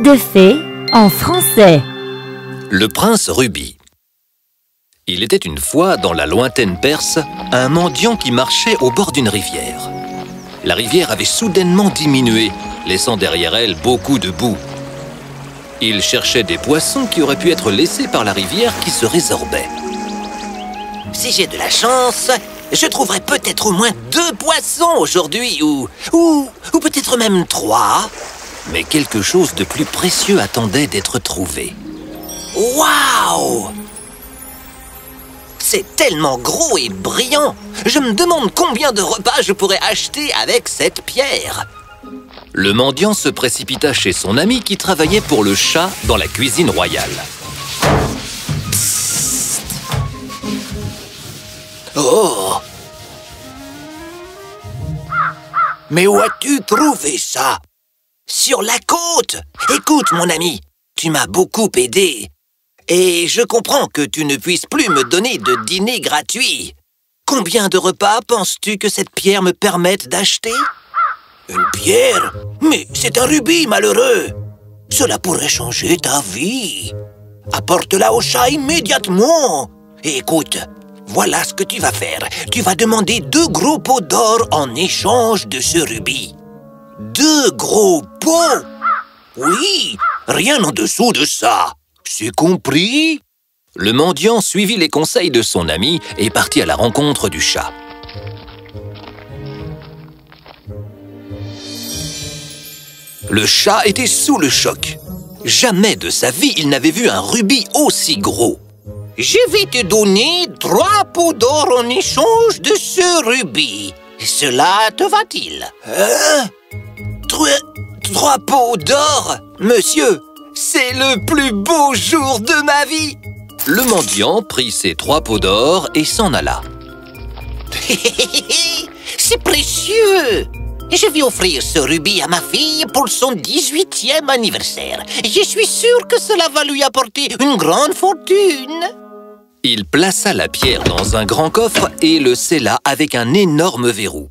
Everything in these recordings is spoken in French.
Conte de fées en français. Le prince Ruby. Il était une fois, dans la lointaine Perse, un mendiant qui marchait au bord d'une rivière. La rivière avait soudainement diminué, laissant derrière elle beaucoup de boue. Il cherchait des poissons qui auraient pu être laissés par la rivière qui se résorbait. Si j'ai de la chance, je trouverai peut-être au moins deux poissons aujourd'hui, ou, ou, ou peut-être même trois. Mais quelque chose de plus précieux attendait d'être trouvé. Waouh! C'est tellement gros et brillant. Je me demande combien de repas je pourrais acheter avec cette pierre. Le mendiant se précipita chez son ami qui travaillait pour le chat dans la cuisine royale. Oh! Mais où as-tu trouvé ça? Sur la côte Écoute, mon ami, tu m'as beaucoup aidé. Et je comprends que tu ne puisses plus me donner de dîner gratuit. Combien de repas penses-tu que cette pierre me permette d'acheter? Une pierre? Mais c'est un rubis, malheureux Cela pourrait changer ta vie. Apporte-la au chat immédiatement. Écoute, voilà ce que tu vas faire. Tu vas demander deux gros pots d'or en échange de ce rubis. Deux gros pots Oui, rien en dessous de ça. C'est compris? Le mendiant suivit les conseils de son ami et partit à la rencontre du chat. Le chat était sous le choc. Jamais de sa vie il n'avait vu un rubis aussi gros. Je vais te donner trois pots d'or en échange de ce rubis. Cela te va-t-il? Hein? Trois pots d'or Monsieur, c'est le plus beau jour de ma vie Le mendiant prit ses trois pots d'or et s'en alla. C'est précieux Je vais offrir ce rubis à ma fille pour son 18e anniversaire. Je suis sûr que cela va lui apporter une grande fortune. Il plaça la pierre dans un grand coffre et le scella avec un énorme verrou.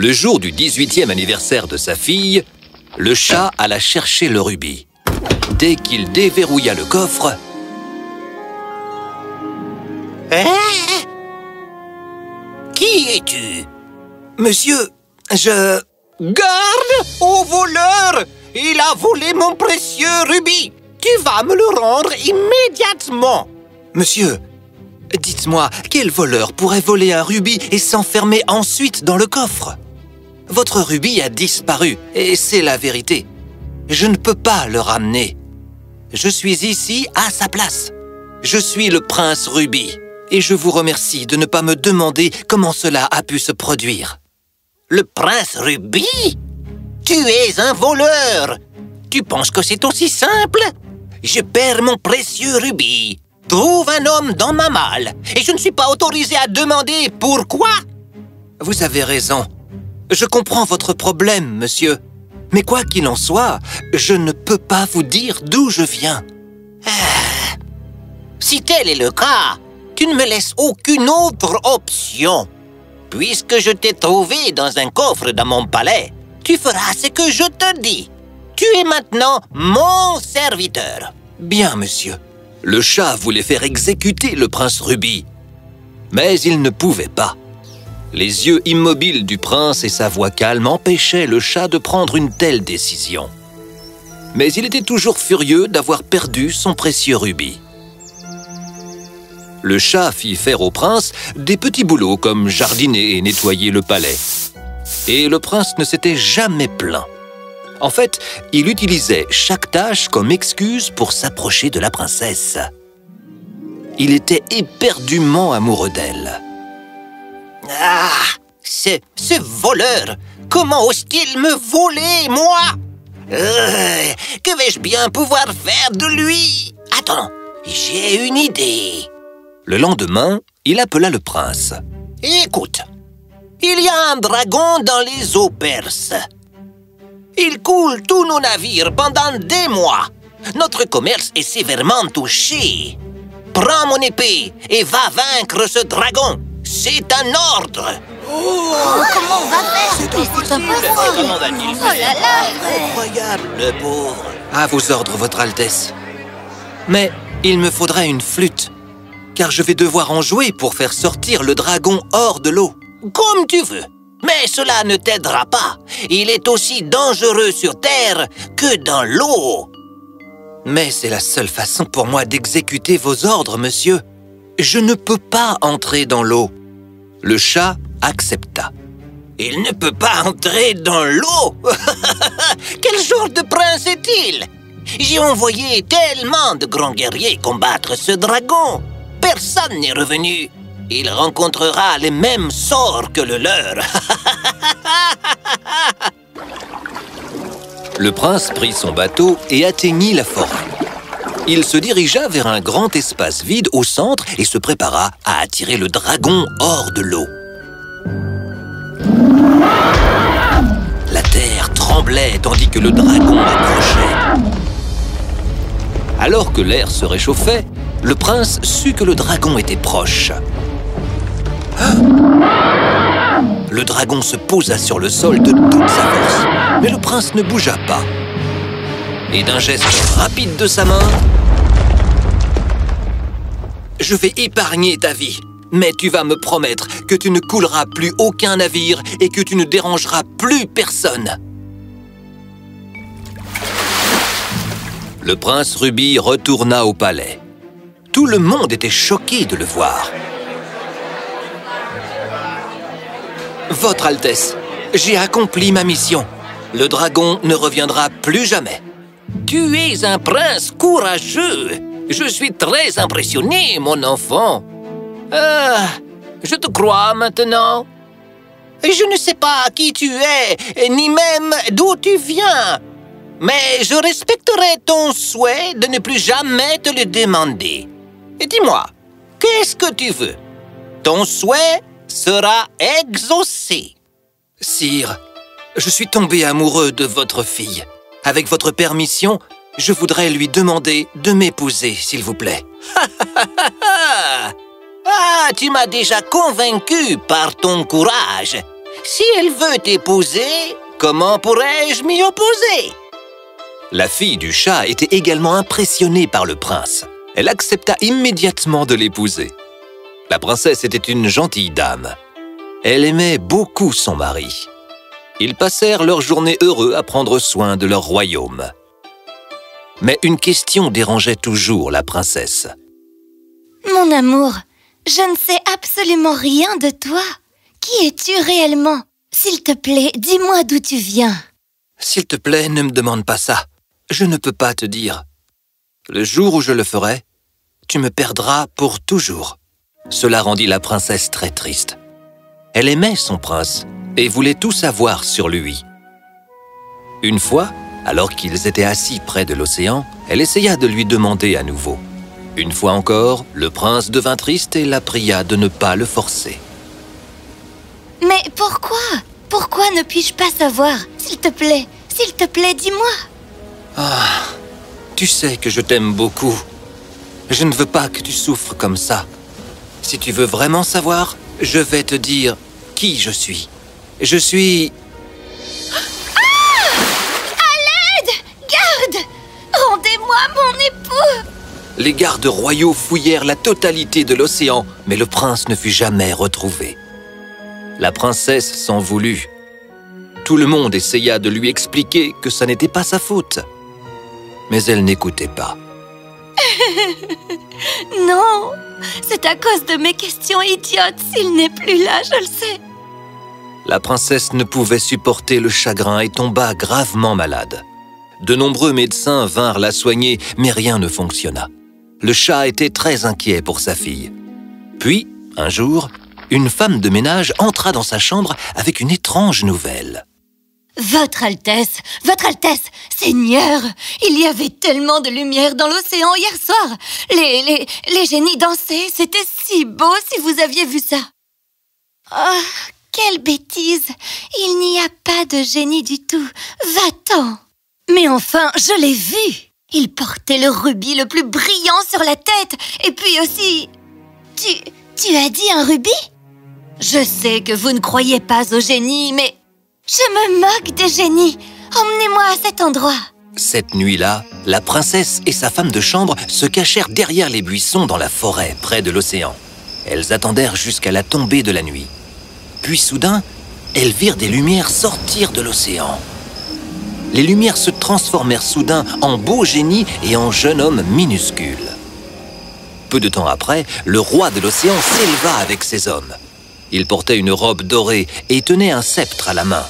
Le jour du 18e anniversaire de sa fille, le chat alla chercher le rubis. Dès qu'il déverrouilla le coffre, Hein? Qui es-tu? Monsieur, je... Garde au voleur. Il a volé mon précieux rubis. Tu vas me le rendre immédiatement. Monsieur, dites-moi, quel voleur pourrait voler un rubis et s'enfermer ensuite dans le coffre? Votre rubis a disparu, et c'est la vérité. Je ne peux pas le ramener. Je suis ici à sa place. Je suis le prince Ruby, et je vous remercie de ne pas me demander comment cela a pu se produire. Le prince Ruby Tu es un voleur Tu penses que c'est aussi simple? Je perds mon précieux rubis. Trouve un homme dans ma malle. Et je ne suis pas autorisé à demander pourquoi. Vous avez raison. Je comprends votre problème, monsieur. Mais quoi qu'il en soit, je ne peux pas vous dire d'où je viens. Si tel est le cas, tu ne me laisses aucune autre option. Puisque je t'ai trouvé dans un coffre dans mon palais, tu feras ce que je te dis. Tu es maintenant mon serviteur. Bien, monsieur. Le chat voulait faire exécuter le prince Ruby. Mais il ne pouvait pas. Les yeux immobiles du prince et sa voix calme empêchaient le chat de prendre une telle décision. Mais il était toujours furieux d'avoir perdu son précieux rubis. Le chat fit faire au prince des petits boulots comme jardiner et nettoyer le palais. Et le prince ne s'était jamais plaint. En fait, il utilisait chaque tâche comme excuse pour s'approcher de la princesse. Il était éperdument amoureux d'elle. Ah Ce, ce voleur Comment ose-t-il me voler, moi? Euh, Que vais-je bien pouvoir faire de lui? Attends, j'ai une idée. Le lendemain, il appela le prince. Écoute, il y a un dragon dans les eaux perses. Il coule tous nos navires pendant des mois. Notre commerce est sévèrement touché. Prends mon épée et va vaincre ce dragon. C'est un ordre. Comment on va faire un poisson Oh là là Incroyable, le pauvre À vos ordres, Votre Altesse. Mais il me faudrait une flûte, car je vais devoir en jouer pour faire sortir le dragon hors de l'eau. Comme tu veux. Mais cela ne t'aidera pas. Il est aussi dangereux sur Terre que dans l'eau. Mais c'est la seule façon pour moi d'exécuter vos ordres, monsieur. Je ne peux pas entrer dans l'eau. Le chat accepta. Il ne peut pas entrer dans l'eau Quel genre de prince est-il? J'ai envoyé tellement de grands guerriers combattre ce dragon. Personne n'est revenu. Il rencontrera les mêmes sorts que le leur. Le prince prit son bateau et atteignit la forêt. Il se dirigea vers un grand espace vide au centre et se prépara à attirer le dragon hors de l'eau. La terre tremblait tandis que le dragon approchait. Alors que l'air se réchauffait, le prince sut que le dragon était proche. Le dragon se posa sur le sol de toute sa force, mais le prince ne bougea pas. Et d'un geste rapide de sa main, je vais épargner ta vie. Mais tu vas me promettre que tu ne couleras plus aucun navire et que tu ne dérangeras plus personne. Le prince Ruby retourna au palais. Tout le monde était choqué de le voir. Votre Altesse, j'ai accompli ma mission. Le dragon ne reviendra plus jamais. Tu es un prince courageux. Je suis très impressionné, mon enfant. Ah, je te crois maintenant. Je ne sais pas qui tu es, ni même d'où tu viens. Mais je respecterai ton souhait de ne plus jamais te le demander. Dis-moi, qu'est-ce que tu veux? Ton souhait sera exaucé. Sire, je suis tombé amoureux de votre fille. Avec votre permission, je voudrais lui demander de m'épouser, s'il vous plaît. ah, tu m'as déjà convaincu par ton courage. Si elle veut t'épouser, comment pourrais-je m'y opposer? La fille du chat était également impressionnée par le prince. Elle accepta immédiatement de l'épouser. La princesse était une gentille dame. Elle aimait beaucoup son mari. Ils passèrent leur journée heureux à prendre soin de leur royaume. Mais une question dérangeait toujours la princesse. Mon amour, je ne sais absolument rien de toi. Qui es-tu réellement? S'il te plaît, dis-moi d'où tu viens. S'il te plaît, ne me demande pas ça. Je ne peux pas te dire. Le jour où je le ferai, tu me perdras pour toujours. Cela rendit la princesse très triste. Elle aimait son prince et voulait tout savoir sur lui. Une fois, alors qu'ils étaient assis près de l'océan, elle essaya de lui demander à nouveau. Une fois encore, le prince devint triste et la pria de ne pas le forcer. Mais pourquoi? Pourquoi ne puis-je pas savoir? S'il te plaît, s'il te plaît, dis-moi Ah, tu sais que je t'aime beaucoup. Je ne veux pas que tu souffres comme ça. Si tu veux vraiment savoir, je vais te dire qui je suis. Je suis... Ah À l'aide Garde Rendez-moi mon époux Les gardes royaux fouillèrent la totalité de l'océan, mais le prince ne fut jamais retrouvé. La princesse s'en voulut. Tout le monde essaya de lui expliquer que ça n'était pas sa faute. Mais elle n'écoutait pas. non C'est à cause de mes questions idiotes s'il n'est plus là, je le sais. La princesse ne pouvait supporter le chagrin et tomba gravement malade. De nombreux médecins vinrent la soigner, mais rien ne fonctionna. Le chat était très inquiet pour sa fille. Puis, un jour, une femme de ménage entra dans sa chambre avec une étrange nouvelle. Votre Altesse, Votre Altesse, Seigneur, il y avait tellement de lumière dans l'océan hier soir. Les, les, les génies dansaient, c'était si beau si vous aviez vu ça. Oh, quelle bêtise Il n'y a pas de génie du tout. Va-t'en Mais enfin, je l'ai vu Il portait le rubis le plus brillant sur la tête. Et puis aussi... Tu... tu as dit un rubis? Je sais que vous ne croyez pas au génie, mais Je me moque des génies Emmenez-moi à cet endroit Cette nuit-là, la princesse et sa femme de chambre se cachèrent derrière les buissons dans la forêt, près de l'océan. Elles attendèrent jusqu'à la tombée de la nuit. Puis soudain, elles virent des lumières sortir de l'océan. Les lumières se transformèrent soudain en beaux génies et en jeunes hommes minuscules. Peu de temps après, le roi de l'océan s'éleva avec ses hommes. Il portait une robe dorée et tenait un sceptre à la main.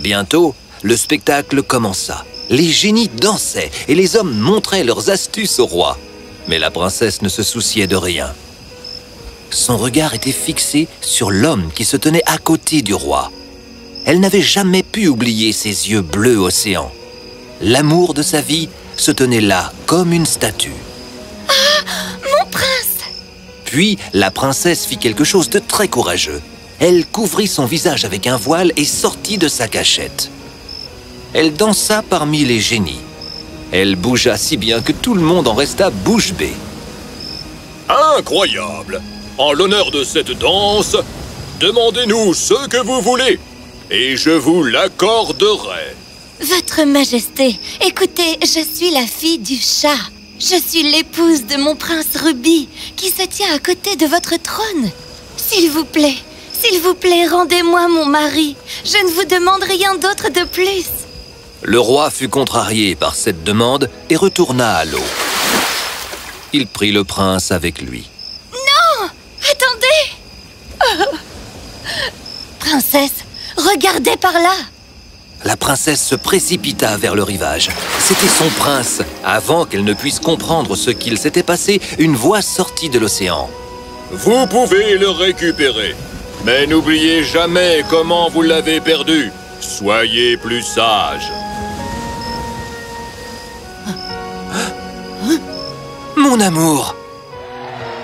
Bientôt, le spectacle commença. Les génies dansaient et les hommes montraient leurs astuces au roi. Mais la princesse ne se souciait de rien. Son regard était fixé sur l'homme qui se tenait à côté du roi. Elle n'avait jamais pu oublier ses yeux bleus océan. L'amour de sa vie se tenait là comme une statue. Mon prince Puis la princesse fit quelque chose de très courageux. Elle couvrit son visage avec un voile et sortit de sa cachette. Elle dansa parmi les génies. Elle bougea si bien que tout le monde en resta bouche bée. Incroyable En l'honneur de cette danse, demandez-nous ce que vous voulez, et je vous l'accorderai. Votre Majesté, écoutez, je suis la fille du chat. Je suis l'épouse de mon prince Ruby, qui se tient à côté de votre trône. S'il vous plaît, s'il vous plaît, rendez-moi mon mari. Je ne vous demande rien d'autre de plus. Le roi fut contrarié par cette demande et retourna à l'eau. Il prit le prince avec lui. Attendez Princesse, regardez par là La princesse se précipita vers le rivage. C'était son prince. Avant qu'elle ne puisse comprendre ce qu'il s'était passé, une voix sortit de l'océan. Vous pouvez le récupérer, mais n'oubliez jamais comment vous l'avez perdu. Soyez plus sage. Mon amour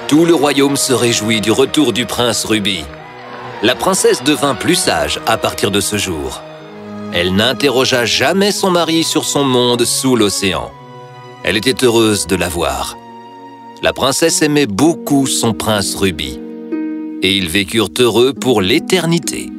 Tout le royaume se réjouit du retour du prince Ruby. La princesse devint plus sage à partir de ce jour. Elle n'interrogea jamais son mari sur son monde sous l'océan. Elle était heureuse de l'avoir. La princesse aimait beaucoup son prince Ruby. Et ils vécurent heureux pour l'éternité.